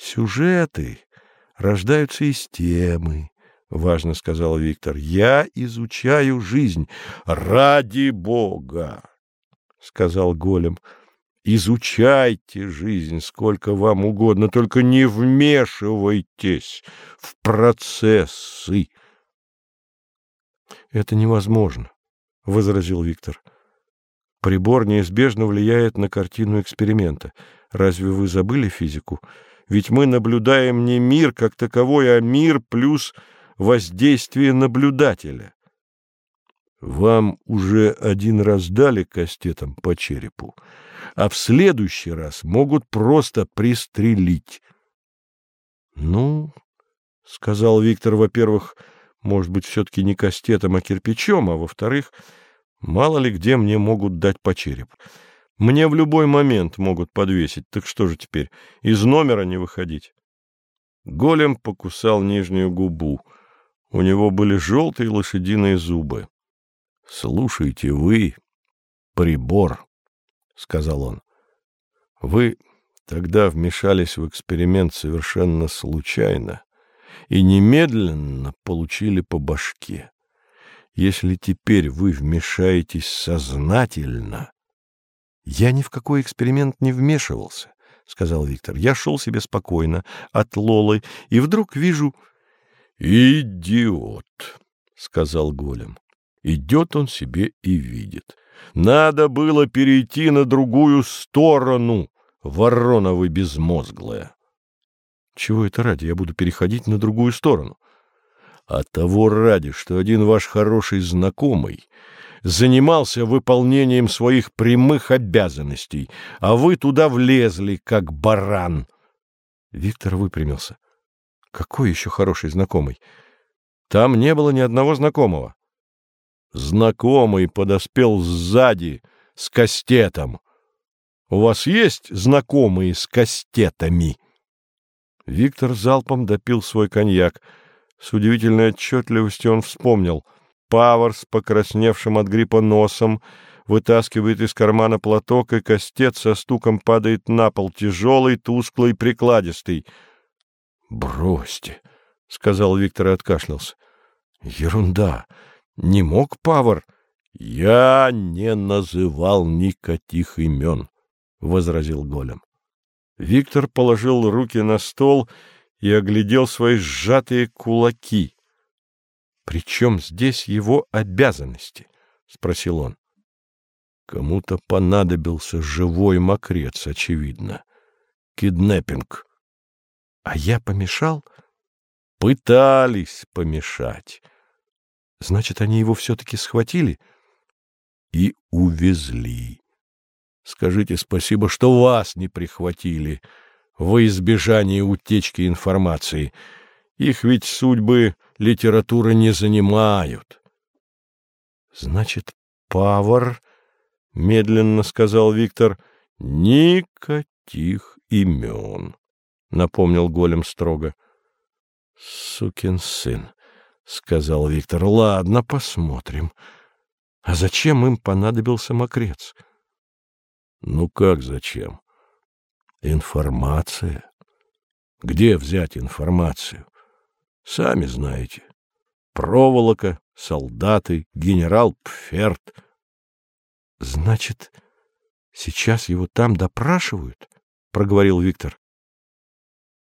Сюжеты рождаются из темы, — важно сказал Виктор. Я изучаю жизнь. Ради Бога, — сказал Голем. Изучайте жизнь сколько вам угодно, только не вмешивайтесь в процессы. — Это невозможно, — возразил Виктор. — Прибор неизбежно влияет на картину эксперимента. Разве вы забыли физику? Ведь мы наблюдаем не мир как таковой, а мир плюс воздействие наблюдателя. Вам уже один раз дали кастетом по черепу, а в следующий раз могут просто пристрелить. — Ну, — сказал Виктор, во-первых, — может быть, все-таки не кастетом, а кирпичом, а во-вторых, мало ли где мне могут дать по череп. Мне в любой момент могут подвесить, так что же теперь, из номера не выходить? Голем покусал нижнюю губу. У него были желтые лошадиные зубы. — Слушайте вы, прибор, — сказал он. — Вы тогда вмешались в эксперимент совершенно случайно и немедленно получили по башке. Если теперь вы вмешаетесь сознательно... — Я ни в какой эксперимент не вмешивался, — сказал Виктор. Я шел себе спокойно от Лолы, и вдруг вижу... — Идиот, — сказал Голем. Идет он себе и видит. Надо было перейти на другую сторону, ворона вы безмозглая. Чего это ради я буду переходить на другую сторону? А того ради, что один ваш хороший знакомый занимался выполнением своих прямых обязанностей, а вы туда влезли, как баран. Виктор выпрямился. Какой еще хороший знакомый? Там не было ни одного знакомого. Знакомый подоспел сзади с кастетом. У вас есть знакомые с кастетами? Виктор залпом допил свой коньяк. С удивительной отчетливостью он вспомнил. Павар с покрасневшим от гриппа носом вытаскивает из кармана платок, и костец со стуком падает на пол, тяжелый, тусклый, прикладистый. — Бросьте, — сказал Виктор и откашлялся. — Ерунда. Не мог Павар. — Я не называл никаких имен, — возразил Голем. Виктор положил руки на стол и оглядел свои сжатые кулаки. — Причем здесь его обязанности? — спросил он. Кому-то понадобился живой мокрец, очевидно. Киднеппинг. — А я помешал? — Пытались помешать. — Значит, они его все-таки схватили? — И увезли. Скажите спасибо, что вас не прихватили во избежание утечки информации. Их ведь судьбы литературы не занимают. — Значит, Павар, — медленно сказал Виктор, — никаких имен, — напомнил Голем строго. — Сукин сын, — сказал Виктор, — ладно, посмотрим. А зачем им понадобился мокрец? — ну как зачем? Информация. Где взять информацию? Сами знаете. Проволока, солдаты, генерал Пферт. Значит, сейчас его там допрашивают? проговорил Виктор.